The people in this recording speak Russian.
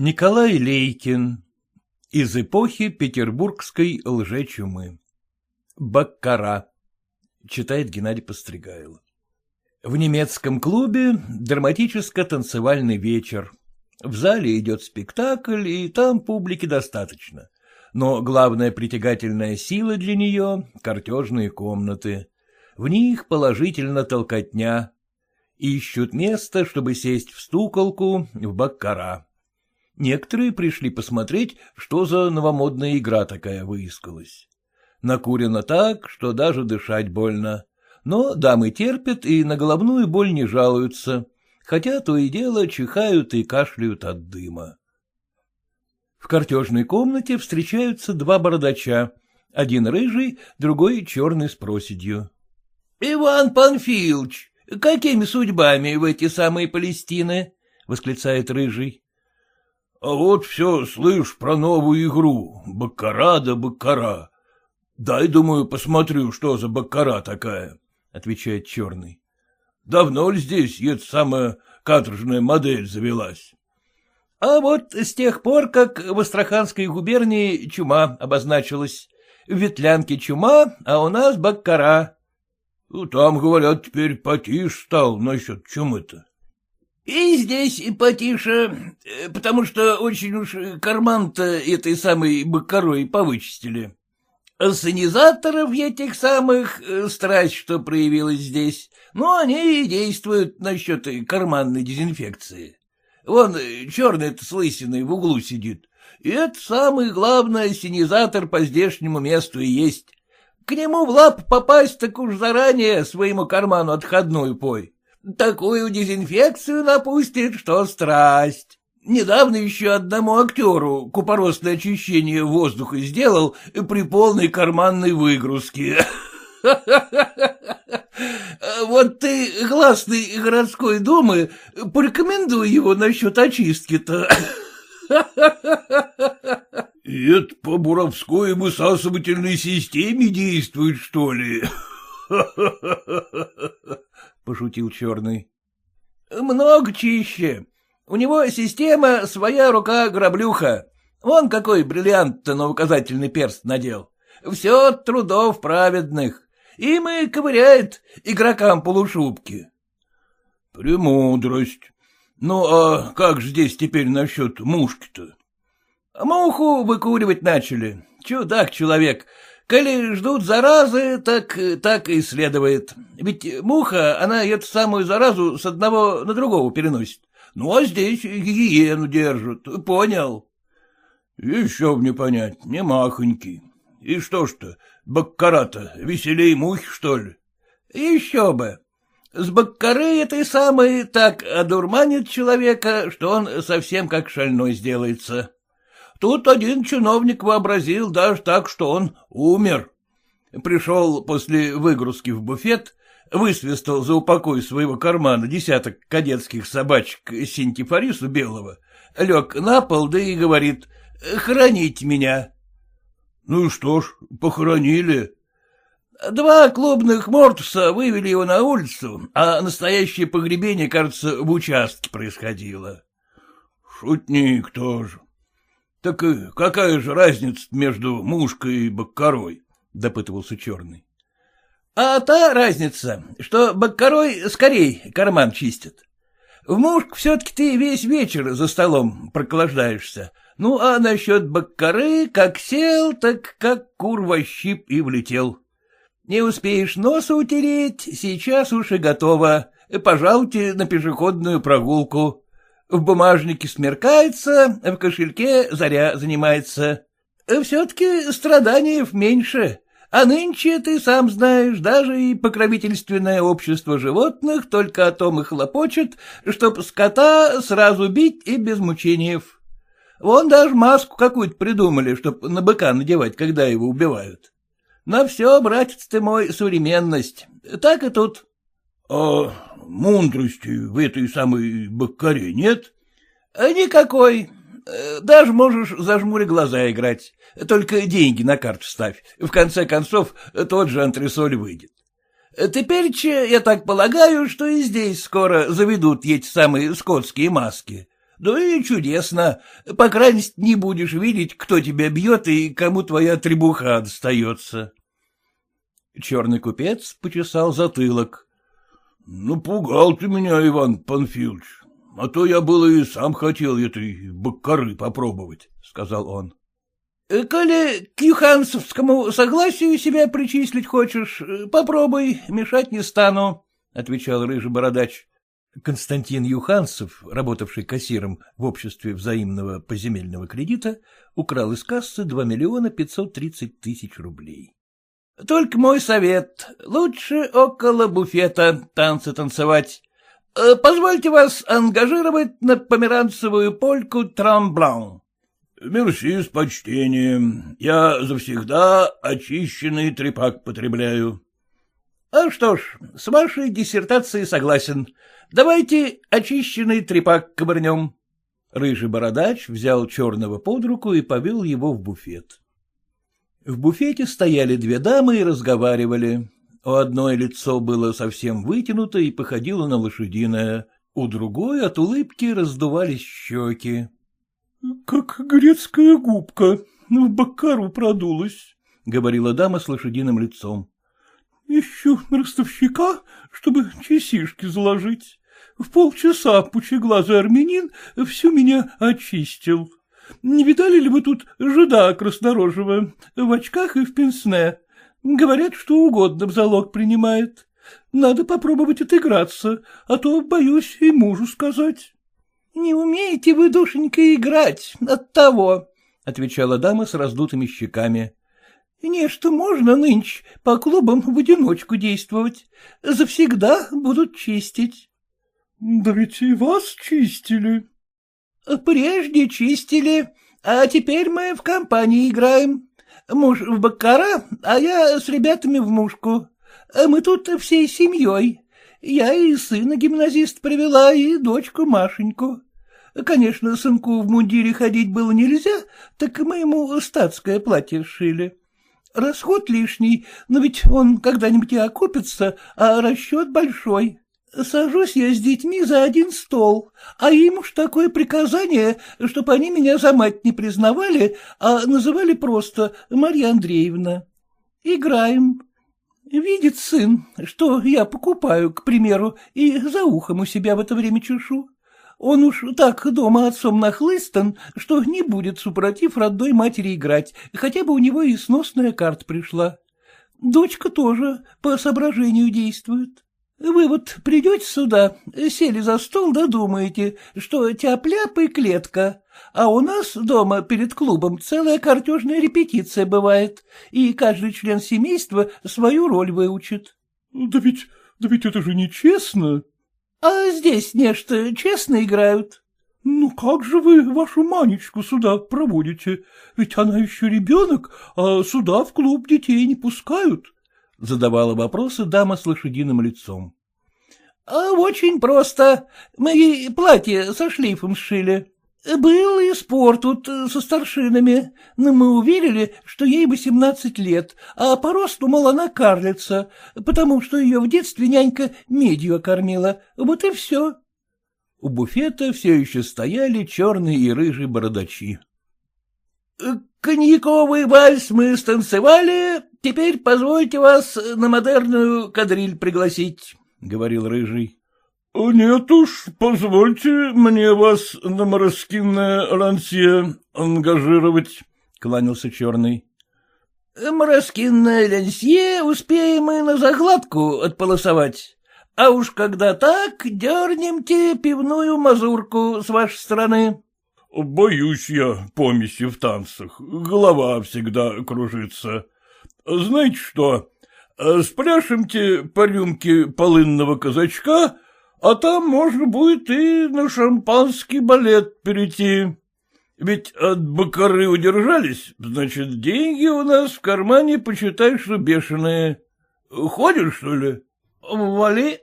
Николай Лейкин из эпохи петербургской лжечумы. Баккара. Читает Геннадий Постригайло. В немецком клубе драматическо-танцевальный вечер. В зале идет спектакль, и там публики достаточно. Но главная притягательная сила для нее — картежные комнаты. В них положительно толкотня. Ищут место, чтобы сесть в стуколку, в баккара. Некоторые пришли посмотреть, что за новомодная игра такая выискалась. Накурено так, что даже дышать больно. Но дамы терпят и на головную боль не жалуются, хотя то и дело чихают и кашляют от дыма. В картежной комнате встречаются два бородача, один рыжий, другой черный с проседью. — Иван Панфилович, какими судьбами в эти самые Палестины? — восклицает рыжий. — А вот все слышь про новую игру, баккара да баккара. Дай, думаю, посмотрю, что за баккара такая, — отвечает черный. — Давно ли здесь эта самая каторжная модель завелась? — А вот с тех пор, как в Астраханской губернии чума обозначилась. В Ветлянке чума, а у нас баккара. — Там, говорят, теперь потише стал насчет чумы-то. И здесь потише, э, потому что очень уж карман-то этой самой бакарой повычистили. Ассанизаторов этих самых э, страсть, что проявилась здесь, но они и действуют насчет карманной дезинфекции. Вон черный-то с лысиной в углу сидит. И это самый главный ассенизатор по здешнему месту и есть. К нему в лап попасть так уж заранее своему карману отходную пой. Такую дезинфекцию напустит, что страсть. Недавно еще одному актеру купоросное очищение воздуха сделал при полной карманной выгрузке. Вот ты, гласный городской думы, порекомендуй его насчет очистки-то. Это по буровской высасывательной системе действует, что ли? пошутил черный. — Много чище. У него система своя рука-граблюха. Вон какой бриллиант-то на указательный перст надел. Все от трудов праведных. Им и ковыряет игрокам полушубки. — Премудрость. Ну, а как же здесь теперь насчет мушки-то? — Муху выкуривать начали. Чудак человек. Коли ждут заразы, так так и следует. Ведь муха, она эту самую заразу с одного на другого переносит. Ну, а здесь гигиену держат, понял? Еще б не понять, не махонький. И что ж-то, баккара-то веселей мухи, что ли? Еще бы. С баккары этой самой так одурманит человека, что он совсем как шальной сделается. Тут один чиновник вообразил даже так, что он умер. Пришел после выгрузки в буфет, высвистал за упокой своего кармана десяток кадетских собачек синтифорису белого, лег на пол, да и говорит «Храните меня». Ну и что ж, похоронили. Два клубных мортуса вывели его на улицу, а настоящее погребение, кажется, в участке происходило. Шутник тоже. Так какая же разница между мушкой и баккарой? — допытывался черный. — А та разница, что баккарой скорей карман чистит. В мушк все-таки ты весь вечер за столом проколождаешься. Ну, а насчет баккары, как сел, так как кур во щип и влетел. Не успеешь носа утереть, сейчас уж и готово. Пожалуйте на пешеходную прогулку. В бумажнике смеркается, в кошельке заря занимается. Все-таки страданий меньше, а нынче, ты сам знаешь, даже и покровительственное общество животных только о том и хлопочет, чтоб скота сразу бить и без мучений. Вон даже маску какую-то придумали, чтоб на быка надевать, когда его убивают. На все, братец ты мой, современность. Так и тут. — А мудрости в этой самой баккаре нет? А — Никакой. Э, даже можешь зажмури глаза играть. Только деньги на карту ставь. В конце концов, тот же антресоль выйдет. Теперь, че, я так полагаю, что и здесь скоро заведут эти самые скотские маски. Да и чудесно. По мере, не будешь видеть, кто тебя бьет и кому твоя требуха достается. Черный купец почесал затылок. — Ну, пугал ты меня, Иван Панфилович, а то я было и сам хотел этой баккары попробовать, — сказал он. Э, — Коли к юхансовскому согласию себя причислить хочешь, э, попробуй, мешать не стану, — отвечал рыжий бородач. Константин Юханцев, работавший кассиром в обществе взаимного поземельного кредита, украл из кассы 2 миллиона 530 тысяч рублей. — Только мой совет — лучше около буфета танцы танцевать. Э, позвольте вас ангажировать на померанцевую польку «Трамблан». — Мерси с почтением. Я завсегда очищенный трепак потребляю. — А что ж, с вашей диссертацией согласен. Давайте очищенный трепак ковырнем. Рыжий бородач взял черного под руку и повел его в буфет. В буфете стояли две дамы и разговаривали. У одной лицо было совсем вытянуто и походило на лошадиное, у другой от улыбки раздувались щеки. — Как грецкая губка, в бакару продулась, — говорила дама с лошадиным лицом. — Ищу ростовщика, чтобы часишки заложить. В полчаса пучеглазый армянин всю меня очистил. Не видали ли вы тут жида краснорожего, в очках и в пенсне? Говорят, что угодно в залог принимает. Надо попробовать отыграться, а то боюсь и мужу сказать. — Не умеете вы, душенька, играть, от того, — отвечала дама с раздутыми щеками. — Нечто можно нынче по клубам в одиночку действовать. Завсегда будут чистить. — Да ведь и вас чистили. — Прежде чистили, а теперь мы в компании играем. Муж в баккара, а я с ребятами в мушку. Мы тут всей семьей. Я и сына гимназист привела, и дочку Машеньку. Конечно, сынку в мундире ходить было нельзя, так мы ему статское платье сшили. Расход лишний, но ведь он когда-нибудь и окупится, а расчет большой. Сажусь я с детьми за один стол, а им уж такое приказание, чтобы они меня за мать не признавали, а называли просто Марья Андреевна. Играем. Видит сын, что я покупаю, к примеру, и за ухом у себя в это время чешу. Он уж так дома отцом нахлыстан, что не будет, супротив родной матери, играть, хотя бы у него и сносная карта пришла. Дочка тоже по соображению действует. Вы вот придете сюда, сели за стол, да думаете, что тяп-ляп и клетка, а у нас дома перед клубом целая картежная репетиция бывает, и каждый член семейства свою роль выучит. — Да ведь, да ведь это же нечестно. — А здесь нечто честно играют. — Ну как же вы вашу Манечку сюда проводите? Ведь она еще ребенок, а сюда в клуб детей не пускают. —— задавала вопросы дама с лошадиным лицом. — А очень просто. Мы ей платье со шлейфом сшили. Был и спор тут со старшинами, но мы уверили, что ей восемнадцать лет, а по росту, мол, она карлица, потому что ее в детстве нянька медью окормила. Вот и все. У буфета все еще стояли черные и рыжие бородачи. — Коньяковый вальс мы станцевали, теперь позвольте вас на модерную кадриль пригласить, — говорил Рыжий. — Нет уж, позвольте мне вас на мороскинное лансье ангажировать, — кланялся Черный. — Мороскинное лансье успеем мы на закладку отполосовать. А уж когда так, дернемте пивную мазурку с вашей стороны. — Боюсь я помеси в танцах, голова всегда кружится. Знаете что, спряшемте по рюмке полынного казачка, а там можно будет и на шампанский балет перейти. Ведь от бакары удержались, значит, деньги у нас в кармане, почитай, что бешеные. Ходишь, что ли? — Вали,